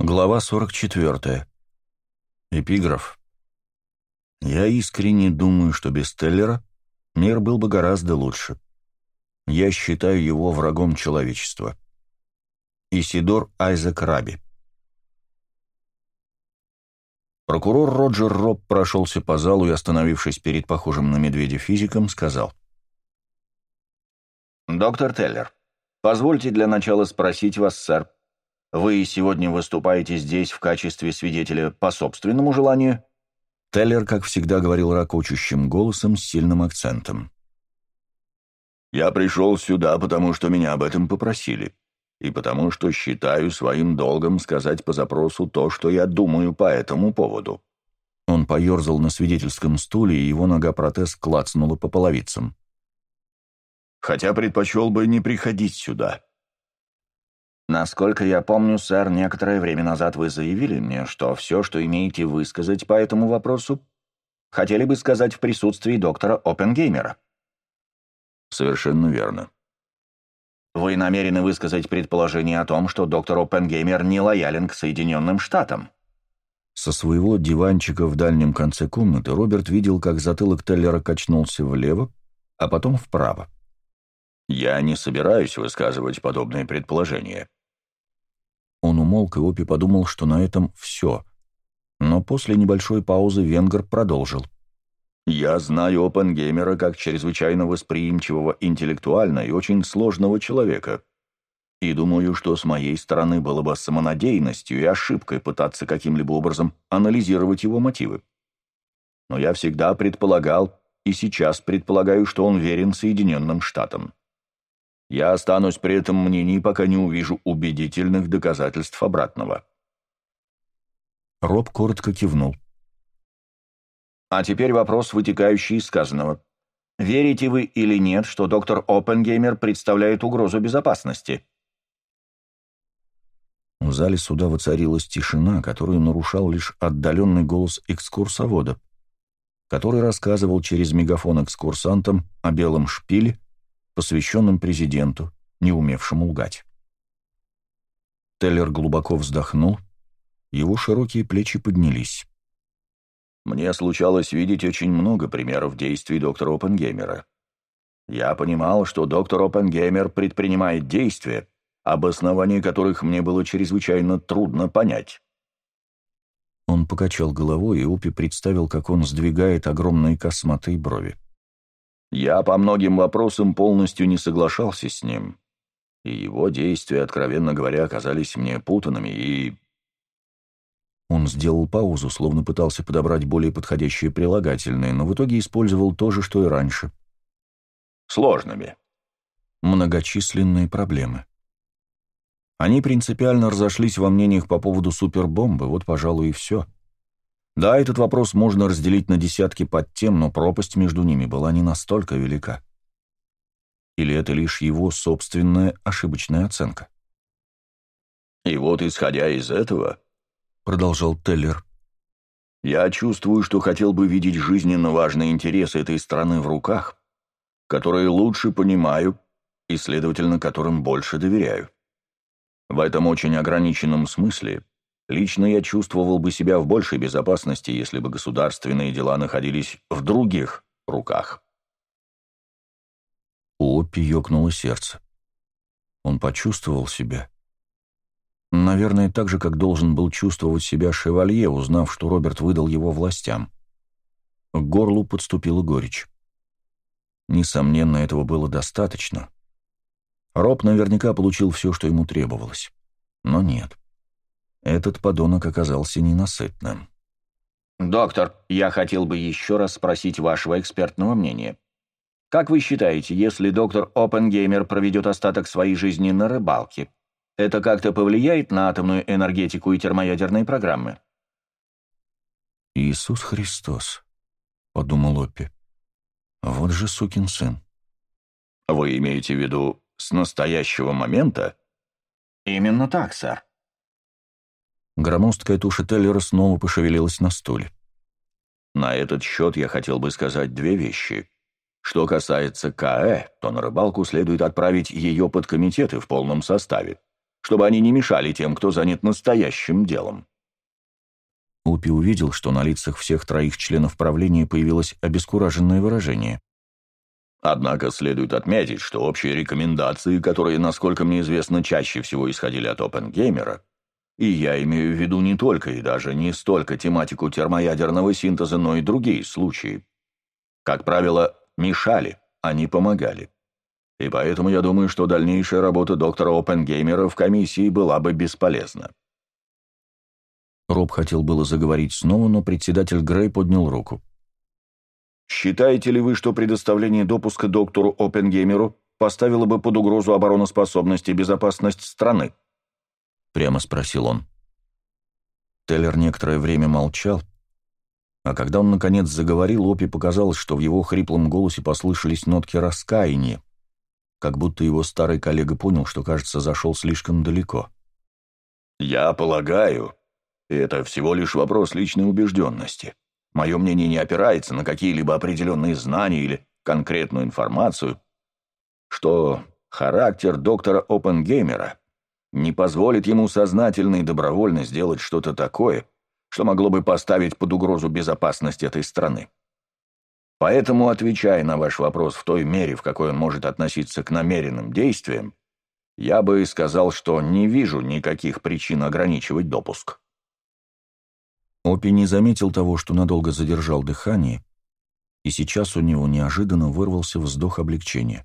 Глава 44. Эпиграф. Я искренне думаю, что без Теллера мир был бы гораздо лучше. Я считаю его врагом человечества. Исидор Айзек Раби. Прокурор Роджер Роб прошелся по залу и, остановившись перед похожим на медведя физиком, сказал. «Доктор Теллер, позвольте для начала спросить вас, сэр, вы сегодня выступаете здесь в качестве свидетеля по собственному желанию?» Теллер, как всегда, говорил ракочущим голосом с сильным акцентом. «Я пришел сюда, потому что меня об этом попросили, и потому что считаю своим долгом сказать по запросу то, что я думаю по этому поводу». Он поерзал на свидетельском стуле, и его нога-протез клацнула по половицам. «Хотя предпочел бы не приходить сюда», Насколько я помню, сэр, некоторое время назад вы заявили мне, что все, что имеете высказать по этому вопросу, хотели бы сказать в присутствии доктора Оппенгеймера. Совершенно верно. Вы намерены высказать предположение о том, что доктор Оппенгеймер не лоялен к Соединенным Штатам? Со своего диванчика в дальнем конце комнаты Роберт видел, как затылок Теллера качнулся влево, а потом вправо. «Я не собираюсь высказывать подобные предположения», он умолк, и Опи подумал, что на этом все. Но после небольшой паузы Венгер продолжил. «Я знаю Опенгеймера как чрезвычайно восприимчивого интеллектуально и очень сложного человека. И думаю, что с моей стороны было бы самонадеянностью и ошибкой пытаться каким-либо образом анализировать его мотивы. Но я всегда предполагал и сейчас предполагаю, что он верен Соединенным Штатам. Я останусь при этом мнении, пока не увижу убедительных доказательств обратного. Роб коротко кивнул. А теперь вопрос, вытекающий из сказанного. Верите вы или нет, что доктор Оппенгеймер представляет угрозу безопасности? В зале суда воцарилась тишина, которую нарушал лишь отдаленный голос экскурсовода, который рассказывал через мегафон экскурсантам о белом шпиле, посвященным президенту, не умевшему лгать. Теллер глубоко вздохнул, его широкие плечи поднялись. «Мне случалось видеть очень много примеров действий доктора Оппенгеймера. Я понимал, что доктор Оппенгеймер предпринимает действия, об основании которых мне было чрезвычайно трудно понять». Он покачал головой, и Упи представил, как он сдвигает огромные косматые брови. Я по многим вопросам полностью не соглашался с ним, и его действия, откровенно говоря, оказались мне путанными и... Он сделал паузу, словно пытался подобрать более подходящие прилагательные, но в итоге использовал то же, что и раньше. Сложными. Многочисленные проблемы. Они принципиально разошлись во мнениях по поводу супербомбы, вот, пожалуй, и все. — да, этот вопрос можно разделить на десятки подтем, но пропасть между ними была не настолько велика. Или это лишь его собственная ошибочная оценка? «И вот, исходя из этого», — продолжал Теллер, — «я чувствую, что хотел бы видеть жизненно важные интересы этой страны в руках, которые лучше понимаю и, следовательно, которым больше доверяю. В этом очень ограниченном смысле Лично я чувствовал бы себя в большей безопасности, если бы государственные дела находились в других руках. У Оппи ёкнуло сердце. Он почувствовал себя. Наверное, так же, как должен был чувствовать себя шевалье, узнав, что Роберт выдал его властям. К горлу подступила горечь. Несомненно, этого было достаточно. Роб наверняка получил все, что ему требовалось. Но нет. Этот подонок оказался ненасытным. «Доктор, я хотел бы еще раз спросить вашего экспертного мнения. Как вы считаете, если доктор Оппенгеймер проведет остаток своей жизни на рыбалке, это как-то повлияет на атомную энергетику и термоядерные программы?» «Иисус Христос», — подумал Оппи. «Вот же сукин сын». «Вы имеете в виду с настоящего момента?» «Именно так, сэр. Громоздкая туша Теллера снова пошевелилась на стуле. «На этот счет я хотел бы сказать две вещи. Что касается КЭ, то на рыбалку следует отправить ее под комитеты в полном составе. чтобы они не мешали тем, кто занят настоящим делом. Упи увидел, что на лицах всех троих членов правления появилось обескураженное выражение. Однако следует отметить, что общие рекомендации, которые, насколько мне известно, чаще всего исходили от Опенгеймера, и я имею в виду не только и даже не столько тематику термоядерного синтеза, но и другие случаи, как правило, мешали, а не помогали. И поэтому я думаю, что дальнейшая работа доктора Опенгеймера в комиссии была бы бесполезна. Роб хотел было заговорить снова, но председатель Грей поднял руку. «Считаете ли вы, что предоставление допуска доктору Опенгеймеру поставило бы под угрозу обороноспособность и безопасность страны?» Прямо спросил он. Теллер некоторое время молчал, а когда он наконец заговорил, Опи показалось, что в его хриплом голосе послышались нотки раскаяния, как будто его старый коллега понял, что, кажется, зашел слишком далеко. «Я полагаю, это всего лишь вопрос личной убежденности. Мое мнение не опирается на какие-либо определенные знания или конкретную информацию, что характер доктора Опенгеймера не позволит ему сознательно и добровольно сделать что-то такое, что могло бы поставить под угрозу безопасность этой страны. Поэтому, отвечая на ваш вопрос в той мере, в какой он может относиться к намеренным действиям, я бы сказал, что не вижу никаких причин ограничивать допуск. Опи не заметил того, что надолго задержал дыхание, и сейчас у него неожиданно вырвался вздох облегчения.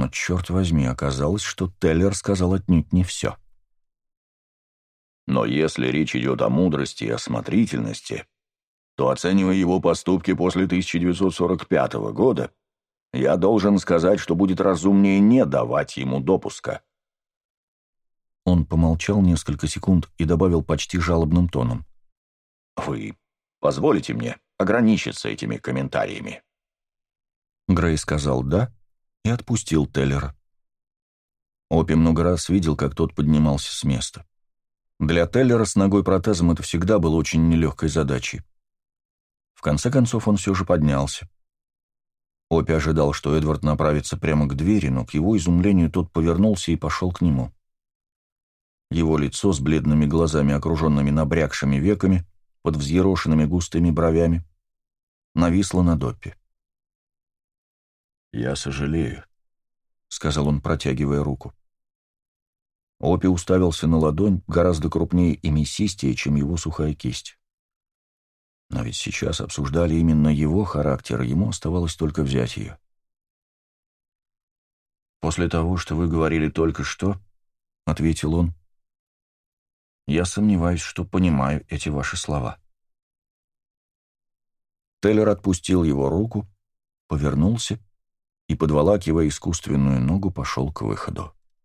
Но, черт возьми, оказалось, что Теллер сказал отнюдь не все. Но если речь идет о мудрости и осмотрительности, то, оценивая его поступки после 1945 года, я должен сказать, что будет разумнее не давать ему допуска. Он помолчал несколько секунд и добавил почти жалобным тоном. «Вы позволите мне ограничиться этими комментариями?» Грей сказал «да» и отпустил Теллера. Опи много раз видел, как тот поднимался с места. Для Теллера с ногой протезом это всегда было очень нелегкой задачей. В конце концов он все же поднялся. Опи ожидал, что Эдвард направится прямо к двери, но к его изумлению тот повернулся и пошел к нему. Его лицо с бледными глазами, окруженными набрякшими веками, под взъерошенными густыми бровями, нависло над Оппи. «Я сожалею», — сказал он, протягивая руку. Опи уставился на ладонь, гораздо крупнее и мясистее, чем его сухая кисть. Но ведь сейчас обсуждали именно его характер, ему оставалось только взять ее. «После того, что вы говорили только что», — ответил он, — «я сомневаюсь, что понимаю эти ваши слова». Теллер отпустил его руку, повернулся и, подволакивая искусственную ногу, пошел к выходу.